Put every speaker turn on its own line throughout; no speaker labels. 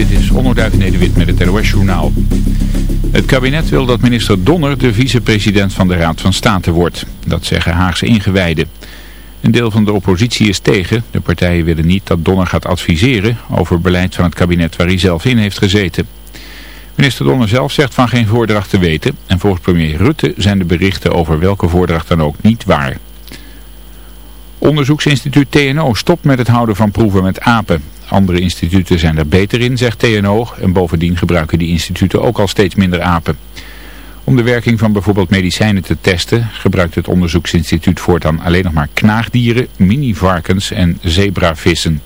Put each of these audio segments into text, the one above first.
Dit is Onderduif Nederwit met het NOS Journaal. Het kabinet wil dat minister Donner de vicepresident van de Raad van State wordt. Dat zeggen Haagse ingewijden. Een deel van de oppositie is tegen. De partijen willen niet dat Donner gaat adviseren over beleid van het kabinet waar hij zelf in heeft gezeten. Minister Donner zelf zegt van geen voordracht te weten. En volgens premier Rutte zijn de berichten over welke voordracht dan ook niet waar. Onderzoeksinstituut TNO stopt met het houden van proeven met apen. Andere instituten zijn er beter in, zegt TNO. En bovendien gebruiken die instituten ook al steeds minder apen. Om de werking van bijvoorbeeld medicijnen te testen gebruikt het onderzoeksinstituut voortaan alleen nog maar knaagdieren, mini-varkens en zebravissen.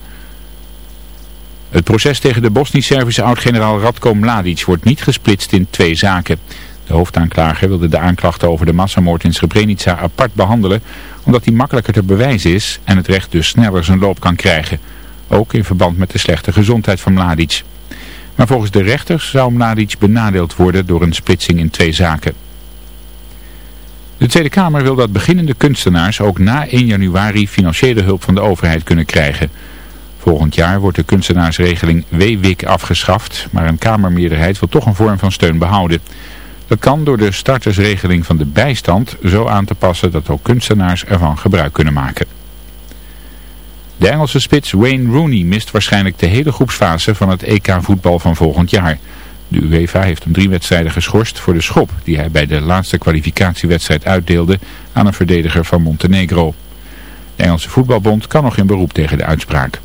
Het proces tegen de Bosnisch-Servische oud-generaal Radko Mladic wordt niet gesplitst in twee zaken. De hoofdaanklager wilde de aanklachten over de massamoord in Srebrenica apart behandelen, omdat die makkelijker te bewijzen is en het recht dus sneller zijn loop kan krijgen. Ook in verband met de slechte gezondheid van Mladic. Maar volgens de rechters zou Mladic benadeeld worden door een splitsing in twee zaken. De Tweede Kamer wil dat beginnende kunstenaars ook na 1 januari financiële hulp van de overheid kunnen krijgen. Volgend jaar wordt de kunstenaarsregeling WWIC afgeschaft, maar een Kamermeerderheid wil toch een vorm van steun behouden. Dat kan door de startersregeling van de bijstand zo aan te passen dat ook kunstenaars ervan gebruik kunnen maken. De Engelse spits Wayne Rooney mist waarschijnlijk de hele groepsfase van het EK voetbal van volgend jaar. De UEFA heeft hem drie wedstrijden geschorst voor de schop die hij bij de laatste kwalificatiewedstrijd uitdeelde aan een verdediger van Montenegro. De Engelse voetbalbond kan nog in beroep tegen de uitspraak.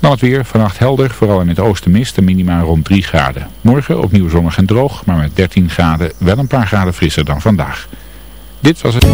Dan het weer, vannacht helder, vooral in het oosten mist, minimaal rond 3 graden. Morgen opnieuw zonnig en droog, maar met 13 graden wel een paar graden frisser dan vandaag. Dit was het...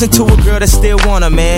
listen to a girl that still want a man.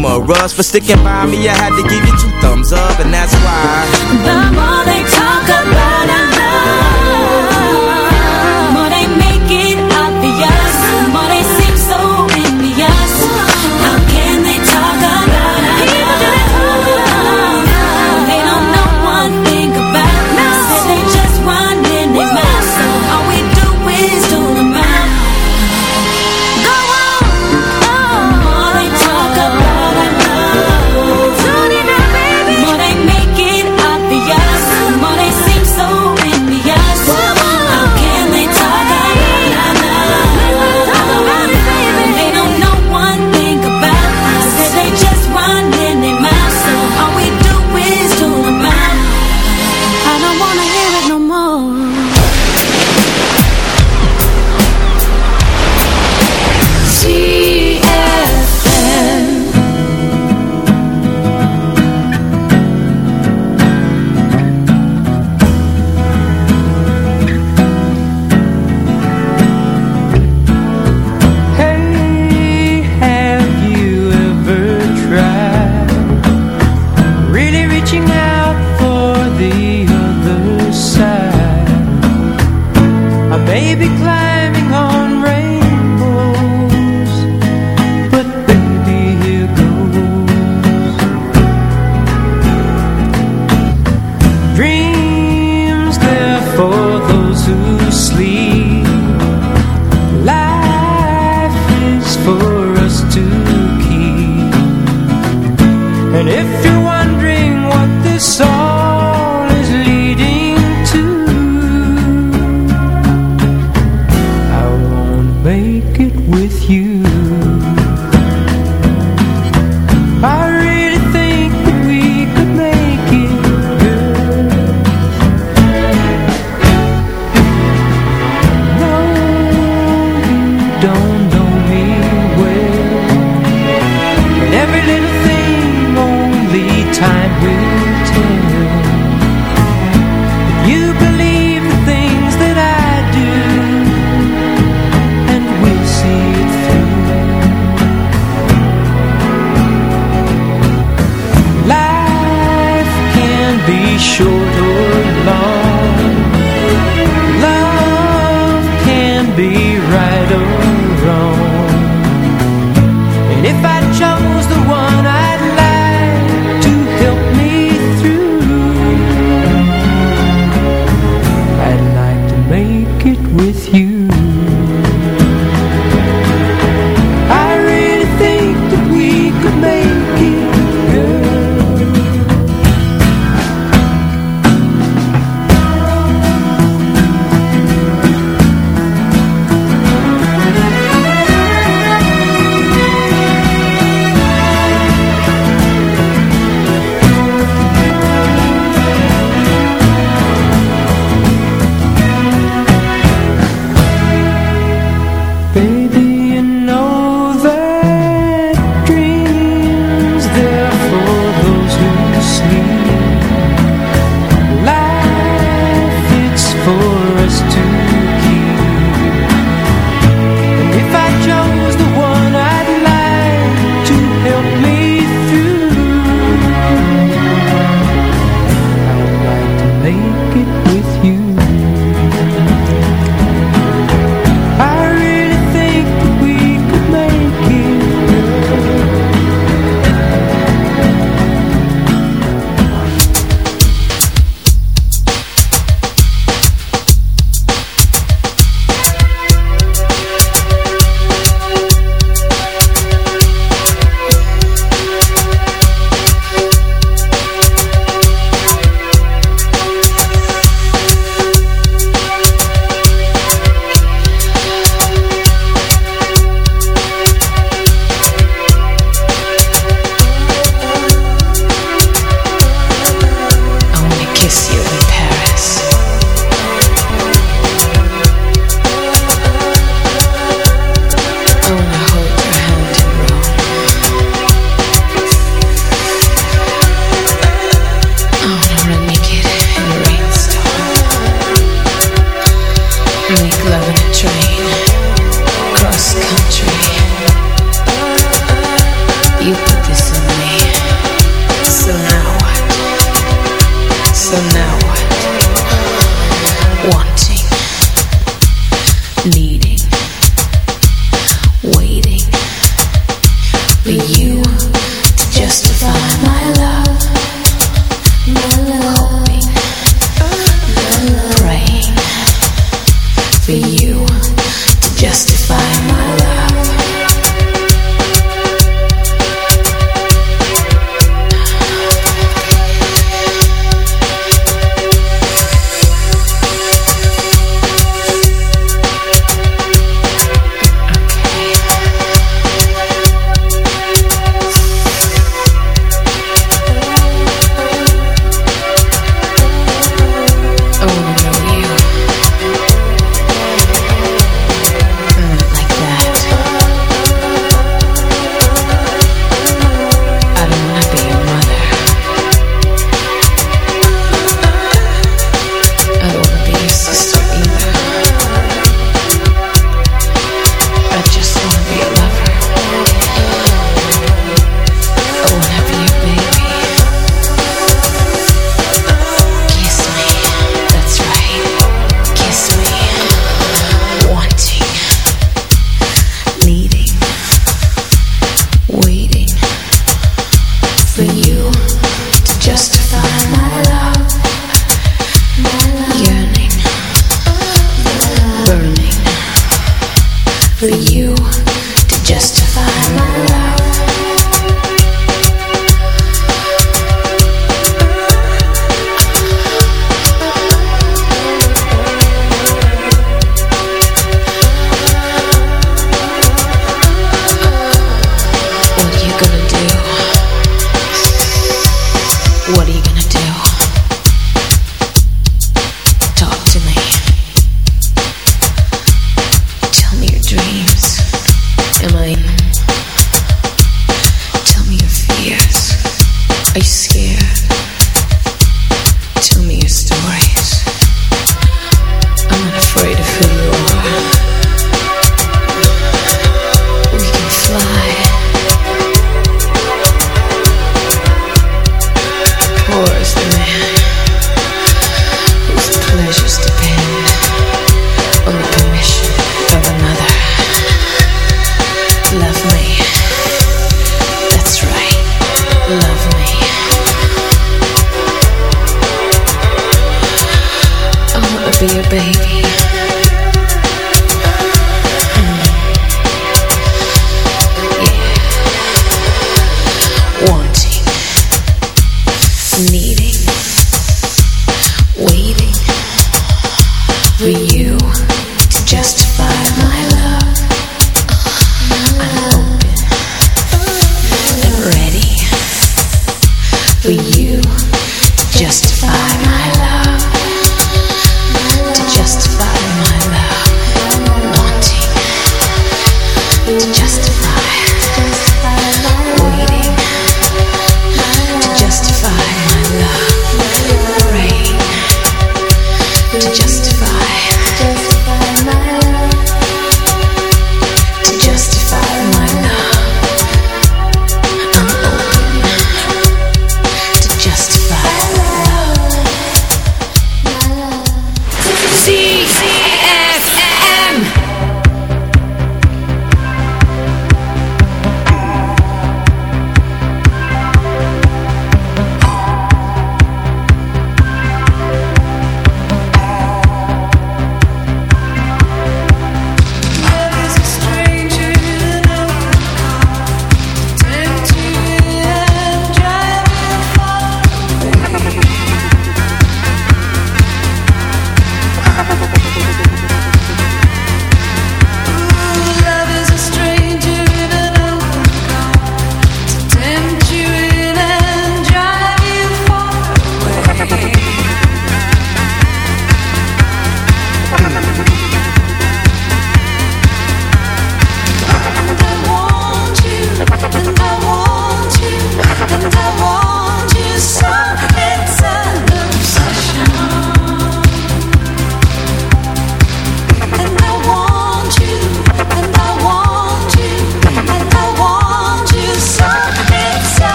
humorous. For sticking by me, I had to give you two thumbs up, and that's why.
The more they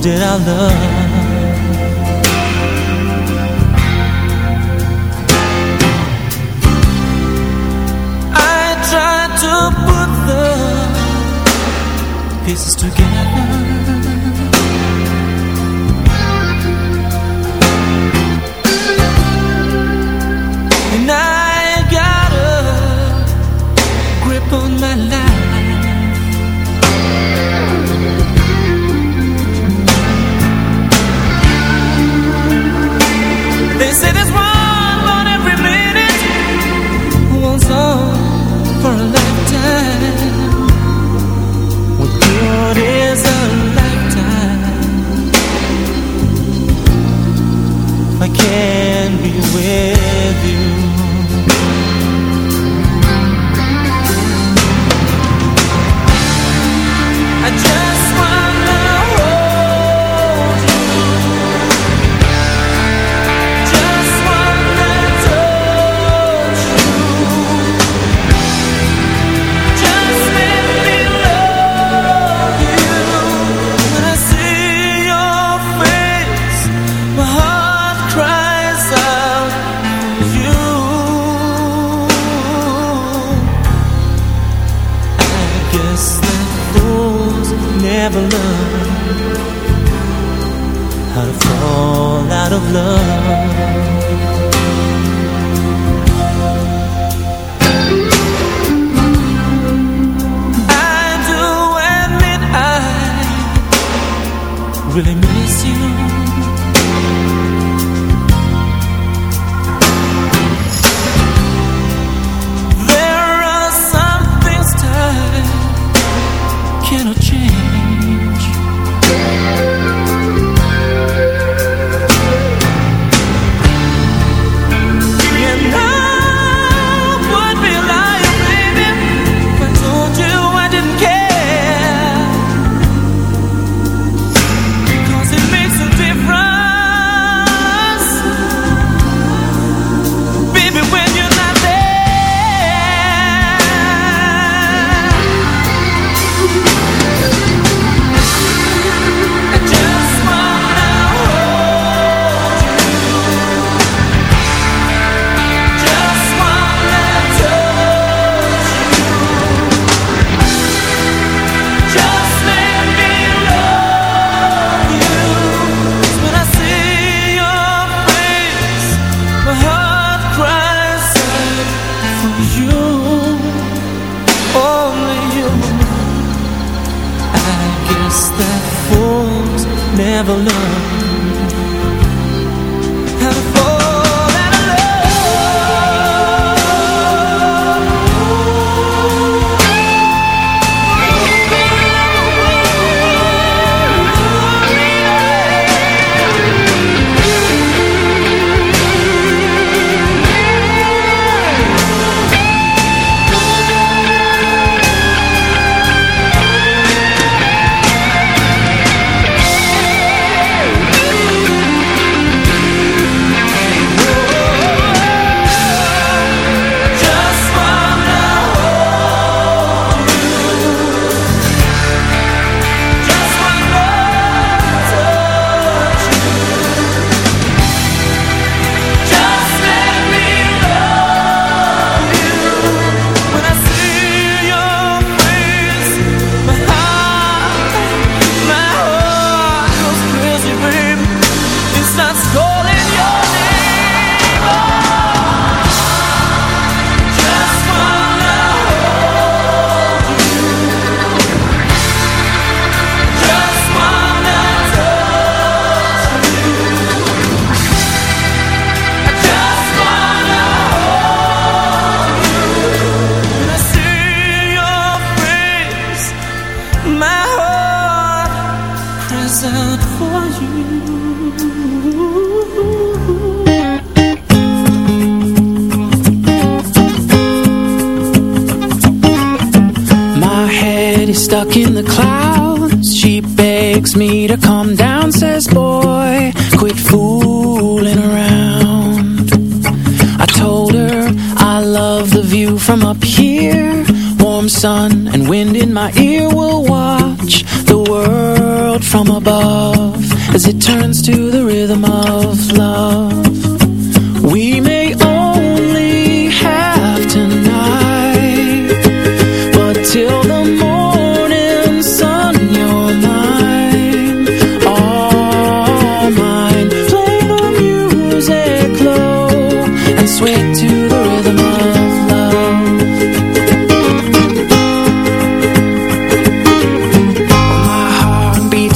did our love really miss you.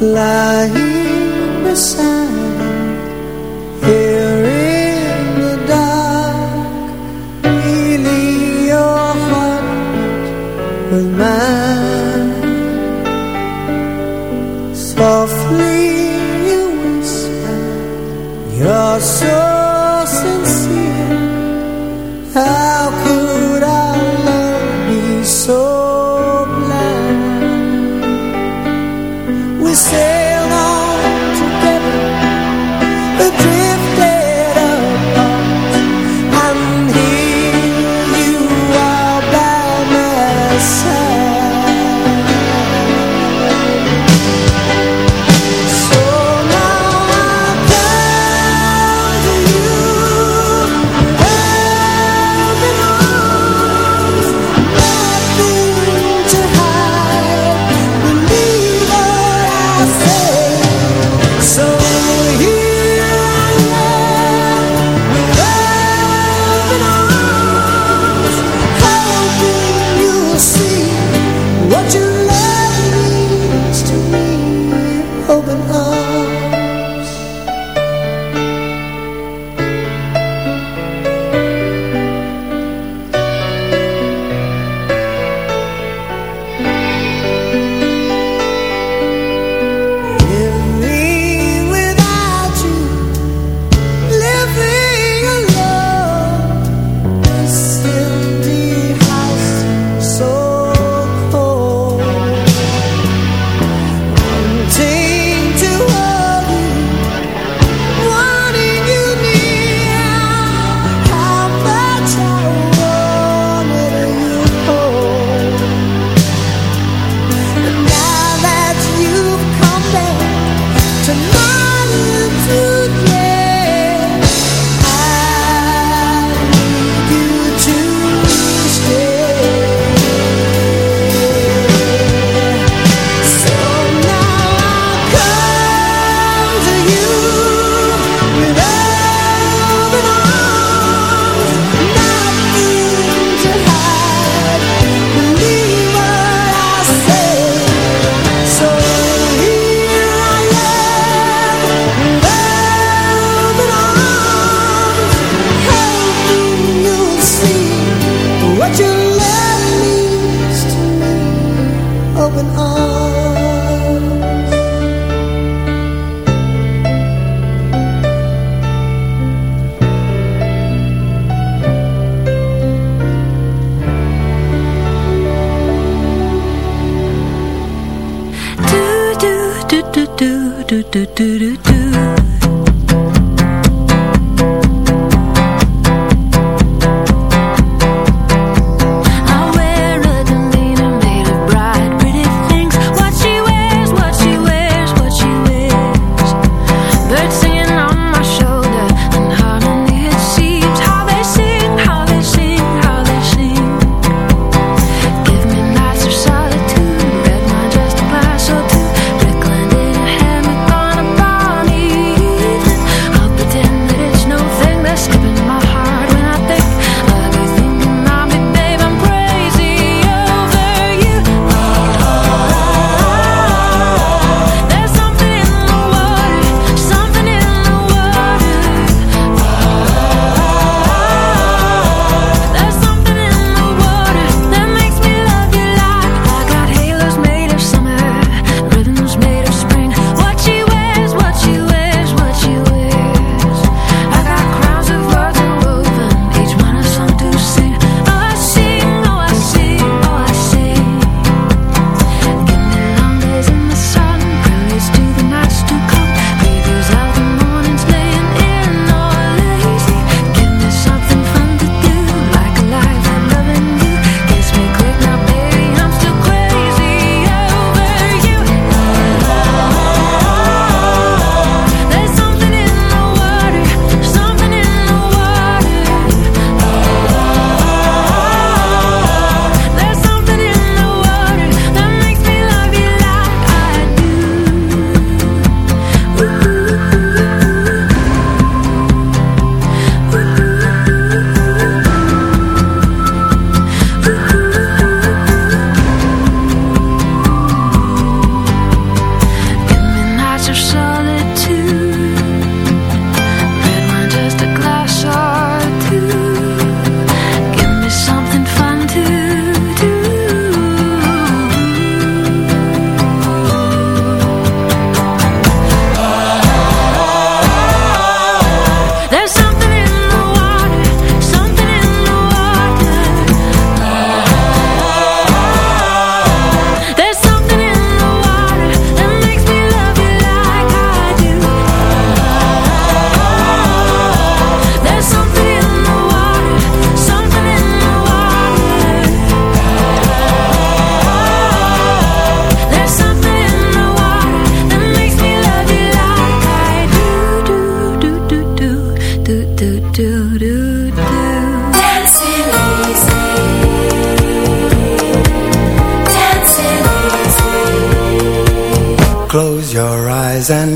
lying beside and